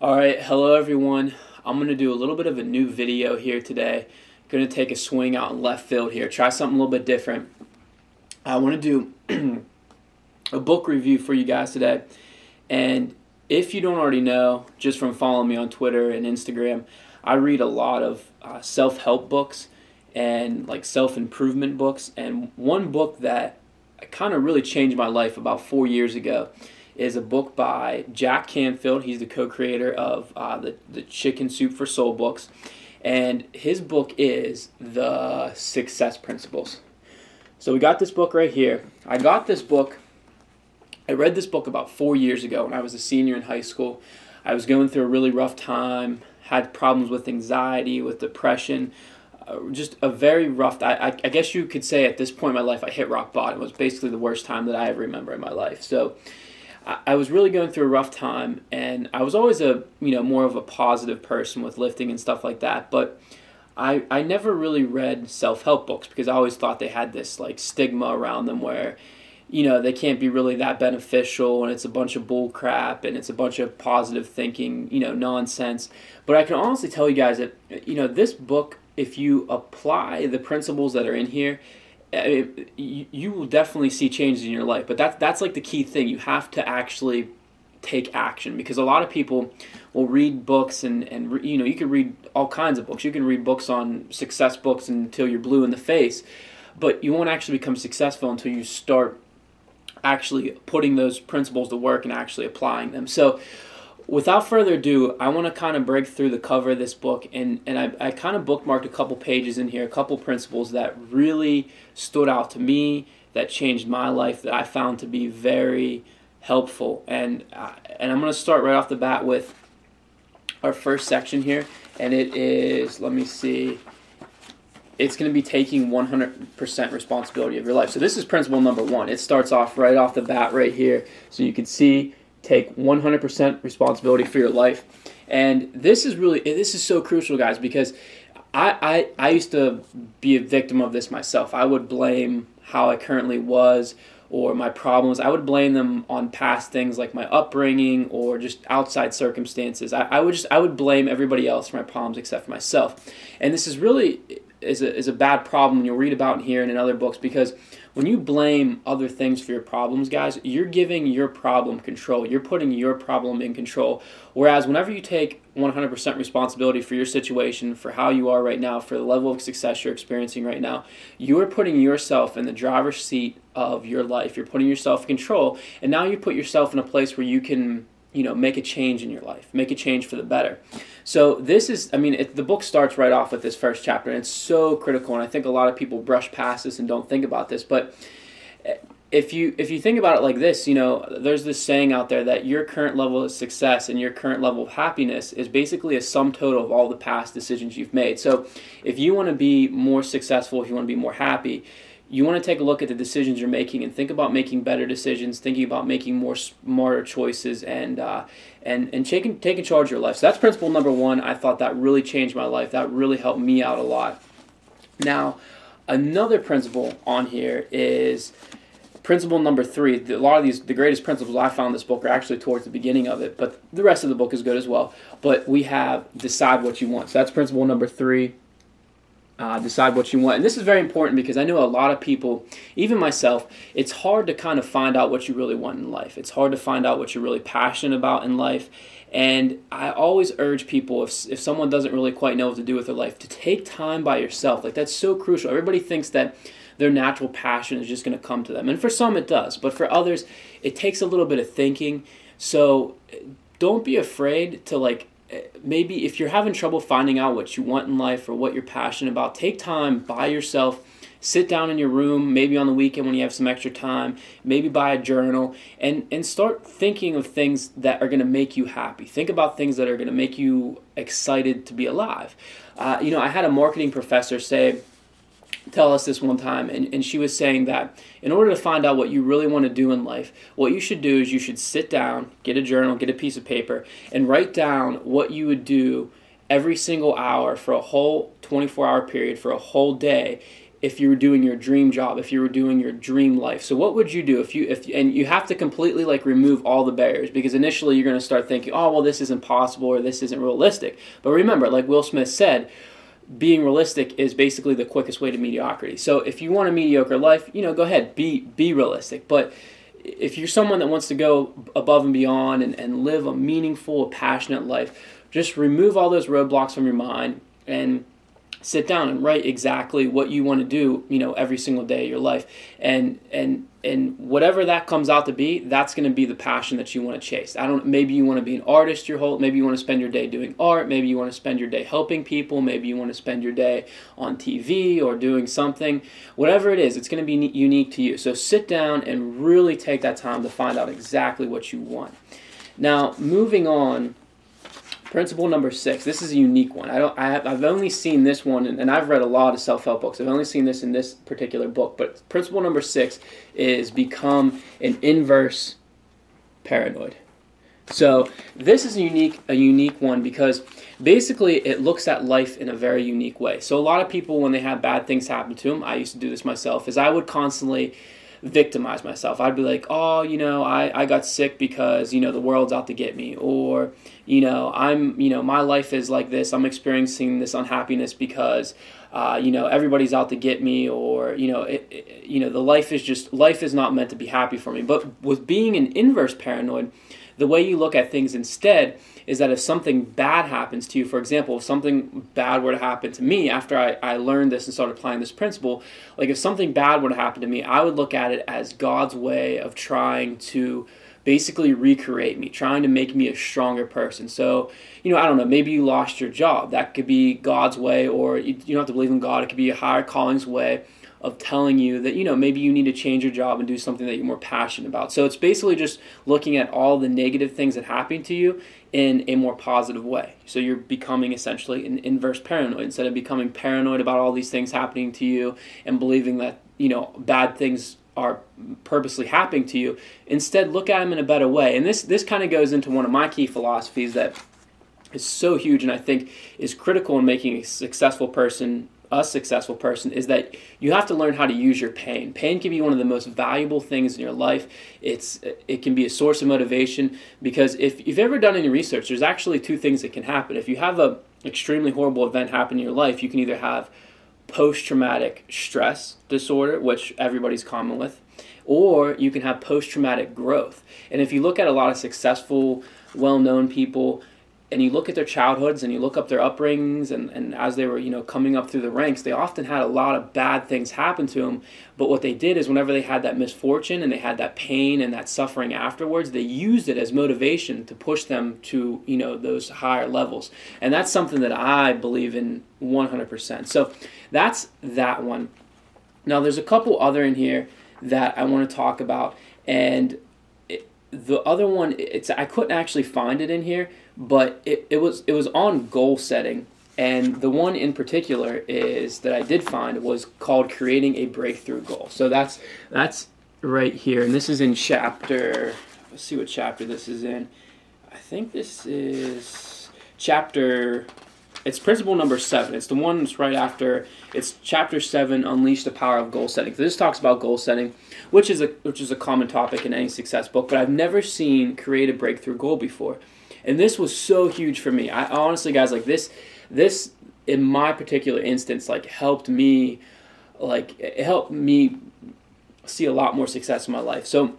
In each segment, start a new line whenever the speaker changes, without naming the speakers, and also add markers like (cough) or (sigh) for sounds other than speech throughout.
All right, hello everyone. I'm going to do a little bit of a new video here today. Going to take a swing out in left field here, try something a little bit different. I want to do (clears throat) a book review for you guys today. And if you don't already know, just from following me on Twitter and Instagram, I read a lot of uh, self help books and like self improvement books. And one book that kind of really changed my life about four years ago is a book by Jack Canfield. He's the co-creator of uh, the the Chicken Soup for Soul books, and his book is the Success Principles. So we got this book right here. I got this book. I read this book about four years ago when I was a senior in high school. I was going through a really rough time, had problems with anxiety, with depression, uh, just a very rough. I, I, I guess you could say at this point in my life, I hit rock bottom. It was basically the worst time that I ever remember in my life. So I was really going through a rough time, and I was always a you know more of a positive person with lifting and stuff like that. But I I never really read self help books because I always thought they had this like stigma around them where you know they can't be really that beneficial and it's a bunch of bull crap and it's a bunch of positive thinking you know nonsense. But I can honestly tell you guys that you know this book if you apply the principles that are in here you, you will definitely see changes in your life. But that's that's like the key thing. You have to actually take action because a lot of people will read books and and you know you can read all kinds of books. You can read books on success books until you're blue in the face, but you won't actually become successful until you start actually putting those principles to work and actually applying them. So without further ado, I want to kind of break through the cover of this book, and, and I, I kind of bookmarked a couple pages in here, a couple principles that really stood out to me, that changed my life, that I found to be very helpful. And, uh, and I'm going to start right off the bat with our first section here, and it is, let me see, it's going to be taking 100% responsibility of your life. So this is principle number one. It starts off right off the bat right here. So you can see take 100% responsibility for your life. And this is really this is so crucial, guys, because I, I I used to be a victim of this myself. I would blame how I currently was or my problems. I would blame them on past things like my upbringing or just outside circumstances. I, I would just I would blame everybody else for my problems except for myself. And this is really is a, is a bad problem you'll read about here and in other books because when you blame other things for your problems, guys, you're giving your problem control. You're putting your problem in control. Whereas whenever you take 100% responsibility for your situation, for how you are right now, for the level of success you're experiencing right now, you are putting yourself in the driver's seat of your life. You're putting yourself in control. And now you put yourself in a place where you can you know make a change in your life make a change for the better. So this is i mean it, the book starts right off with this first chapter and it's so critical and i think a lot of people brush past this and don't think about this but if you if you think about it like this you know there's this saying out there that your current level of success and your current level of happiness is basically a sum total of all the past decisions you've made. So if you want to be more successful if you want to be more happy you want to take a look at the decisions you're making and think about making better decisions, thinking about making more smarter choices, and uh, and and taking taking charge of your life. So that's principle number one. I thought that really changed my life. That really helped me out a lot. Now, another principle on here is principle number three. A lot of these, the greatest principles I found in this book are actually towards the beginning of it, but the rest of the book is good as well. But we have decide what you want. So that's principle number three uh, decide what you want. And this is very important because I know a lot of people, even myself, it's hard to kind of find out what you really want in life. It's hard to find out what you're really passionate about in life. And I always urge people, if, if someone doesn't really quite know what to do with their life, to take time by yourself. Like, that's so crucial. Everybody thinks that their natural passion is just going to come to them. And for some, it does. But for others, it takes a little bit of thinking. So don't be afraid to, like, maybe if you're having trouble finding out what you want in life or what you're passionate about, take time by yourself. Sit down in your room, maybe on the weekend when you have some extra time, maybe buy a journal and, and start thinking of things that are going to make you happy. Think about things that are going to make you excited to be alive. Uh, you know, I had a marketing professor say, tell us this one time, and, and she was saying that in order to find out what you really want to do in life, what you should do is you should sit down, get a journal, get a piece of paper, and write down what you would do every single hour for a whole 24 hour period for a whole day if you were doing your dream job, if you were doing your dream life. So what would you do if you if and you have to completely like remove all the barriers because initially you're going to start thinking, "Oh, well this isn't possible or this isn't realistic." But remember, like Will Smith said, being realistic is basically the quickest way to mediocrity. So if you want a mediocre life, you know, go ahead, be be realistic. But if you're someone that wants to go above and beyond and, and live a meaningful, passionate life, just remove all those roadblocks from your mind and sit down and write exactly what you want to do you know every single day of your life. And and and whatever that comes out to be that's going to be the passion that you want to chase. I don't maybe you want to be an artist your whole maybe you want to spend your day doing art maybe you want to spend your day helping people maybe you want to spend your day on tv or doing something. Whatever it is it's going to be unique to you. So sit down and really take that time to find out exactly what you want. Now moving on Principle number six. This is a unique one. I don't. I have, I've only seen this one, and, and I've read a lot of self-help books. I've only seen this in this particular book. But principle number six is become an inverse paranoid. So this is a unique a unique one because basically it looks at life in a very unique way. So a lot of people when they have bad things happen to them, I used to do this myself, is I would constantly victimize myself. I'd be like, oh, you know, I, I got sick because, you know, the world's out to get me. Or, you know, I'm, you know, my life is like this. I'm experiencing this unhappiness because, uh, you know, everybody's out to get me. Or, you know, it, it, you know, the life is just, life is not meant to be happy for me. But with being an inverse paranoid, the way you look at things instead is that if something bad happens to you, for example, if something bad were to happen to me after I, I learned this and started applying this principle, like if something bad were to happen to me, I would look at it as God's way of trying to basically recreate me, trying to make me a stronger person. So, you know, I don't know, maybe you lost your job. That could be God's way, or you, you don't have to believe in God. It could be a higher calling's way of telling you that you know maybe you need to change your job and do something that you're more passionate about. So it's basically just looking at all the negative things that happen to you in a more positive way. So you're becoming essentially an inverse paranoid instead of becoming paranoid about all these things happening to you and believing that you know bad things are purposely happening to you. Instead, look at them in a better way. And this this kind of goes into one of my key philosophies that is so huge and I think is critical in making a successful person a successful person is that you have to learn how to use your pain. Pain can be one of the most valuable things in your life. It's it can be a source of motivation because if you've ever done any research, there's actually two things that can happen. If you have a extremely horrible event happen in your life, you can either have post traumatic stress disorder, which everybody's common with, or you can have post traumatic growth. And if you look at a lot of successful, well known people, and you look at their childhoods and you look up their upbringings and, and as they were you know coming up through the ranks they often had a lot of bad things happen to them but what they did is whenever they had that misfortune and they had that pain and that suffering afterwards they used it as motivation to push them to you know those higher levels. And that's something that i believe in 100% so that's that one. Now there's a couple other in here that i want to talk about. And the other one it's i couldn't actually find it in here but it, it was it was on goal setting and the one in particular is that i did find was called creating a breakthrough goal so that's that's right here and this is in chapter let's see what chapter this is in i think this is chapter it's principle number seven. It's the one that's right after. It's chapter seven, unleash the power of goal setting. So this talks about goal setting, which is a which is a common topic in any success book. But I've never seen create a breakthrough goal before, and this was so huge for me. I honestly, guys, like this, this in my particular instance, like helped me, like it helped me see a lot more success in my life. So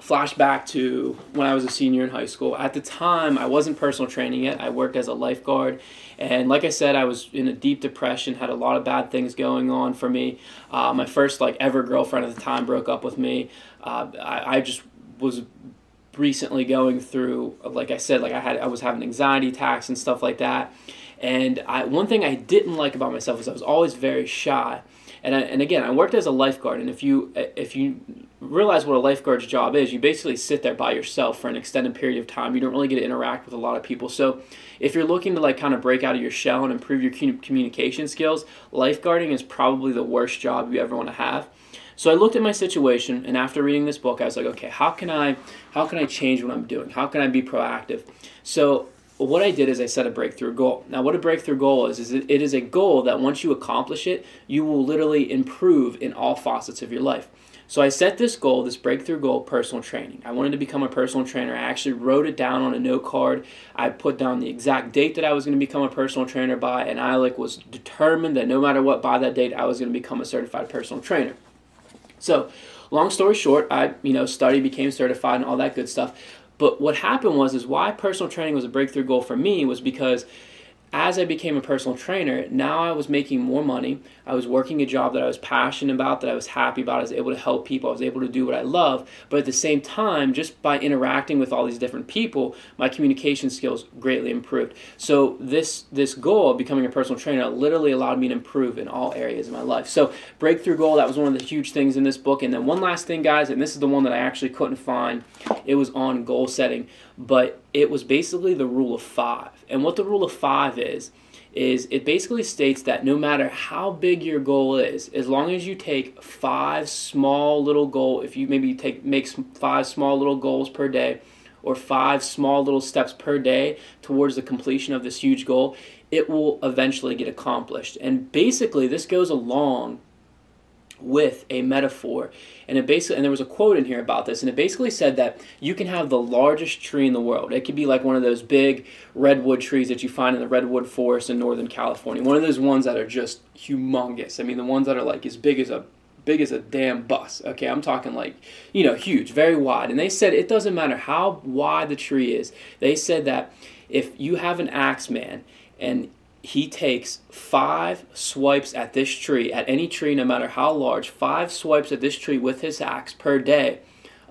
flashback to when I was a senior in high school. At the time, I wasn't personal training yet. I worked as a lifeguard. And like I said, I was in a deep depression, had a lot of bad things going on for me. Uh, my first, like, ever girlfriend at the time broke up with me. Uh, I, I just was recently going through, like I said, like I had, I was having anxiety attacks and stuff like that. And I, one thing I didn't like about myself was I was always very shy. And, I, and again, I worked as a lifeguard, and if you if you realize what a lifeguard's job is, you basically sit there by yourself for an extended period of time. You don't really get to interact with a lot of people. So if you're looking to like kind of break out of your shell and improve your communication skills, lifeguarding is probably the worst job you ever want to have. So I looked at my situation, and after reading this book, I was like, okay, how can I how can I change what I'm doing? How can I be proactive? So what I did is I set a breakthrough goal. Now, what a breakthrough goal is, is it, is a goal that once you accomplish it, you will literally improve in all facets of your life. So I set this goal, this breakthrough goal, personal training. I wanted to become a personal trainer. I actually wrote it down on a note card. I put down the exact date that I was going to become a personal trainer by, and I like was determined that no matter what, by that date, I was going to become a certified personal trainer. So, long story short, I you know studied, became certified, and all that good stuff. But what happened was is why personal training was a breakthrough goal for me was because as I became a personal trainer, now I was making more money. I was working a job that I was passionate about, that I was happy about. I was able to help people. I was able to do what I love. But at the same time, just by interacting with all these different people, my communication skills greatly improved. So this this goal of becoming a personal trainer literally allowed me to improve in all areas of my life. So breakthrough goal, that was one of the huge things in this book. And then one last thing, guys, and this is the one that I actually couldn't find. It was on goal setting, but it was basically the rule of five. And what the rule of five is, is it basically states that no matter how big your goal is, as long as you take five small little goal, if you maybe take make five small little goals per day, or five small little steps per day towards the completion of this huge goal, it will eventually get accomplished. And basically, this goes along with a metaphor. And it basically and there was a quote in here about this and it basically said that you can have the largest tree in the world. It could be like one of those big redwood trees that you find in the redwood forest in northern california. One of those ones that are just humongous. I mean the ones that are like as big as a big as a damn bus okay? I'm talking like you know huge very wide. And they said it doesn't matter how wide the tree is. They said that if you have an axe man and he takes five swipes at this tree, at any tree, no matter how large, five swipes at this tree with his axe per day,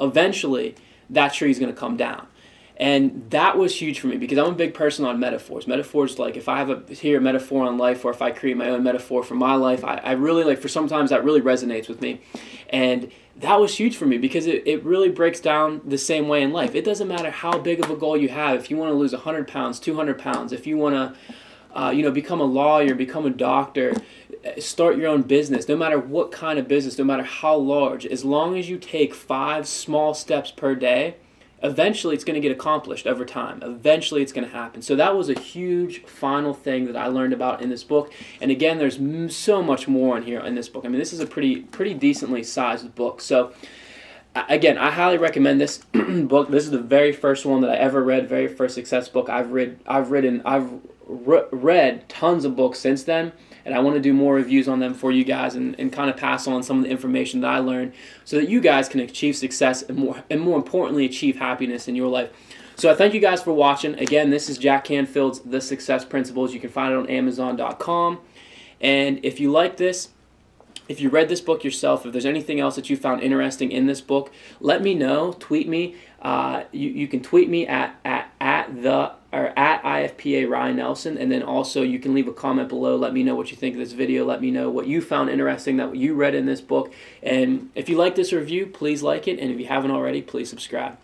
eventually that tree is going to come down. And that was huge for me because I'm a big person on metaphors. Metaphors, like if I have a here a metaphor on life, or if I create my own metaphor for my life, I, I really like. For sometimes that really resonates with me, and that was huge for me because it, it really breaks down the same way in life. It doesn't matter how big of a goal you have. If you want to lose 100 pounds, 200 pounds, if you want to uh, you know, become a lawyer, become a doctor, start your own business, no matter what kind of business, no matter how large, as long as you take five small steps per day, eventually it's going to get accomplished over time. Eventually it's going to happen. So that was a huge final thing that I learned about in this book. And again, there's so much more in here in this book. I mean, this is a pretty pretty decently sized book. So again, I highly recommend this (clears throat) book. This is the very first one that I ever read, very first success book I've read. I've written. I've re- read tons of books since then, and I want to do more reviews on them for you guys and, and kind of pass on some of the information that I learned so that you guys can achieve success and more and more importantly achieve happiness in your life. So I thank you guys for watching. Again, this is Jack Canfield's The Success Principles. You can find it on Amazon.com. And if you like this, if you read this book yourself, if there's anything else that you found interesting in this book, let me know. Tweet me. Uh, you, you can tweet me at, at, at the or at IFPA Ryan Nelson, and then also you can leave a comment below. Let me know what you think of this video. Let me know what you found interesting that you read in this book. And if you like this review, please like it, and if you haven't already, please subscribe.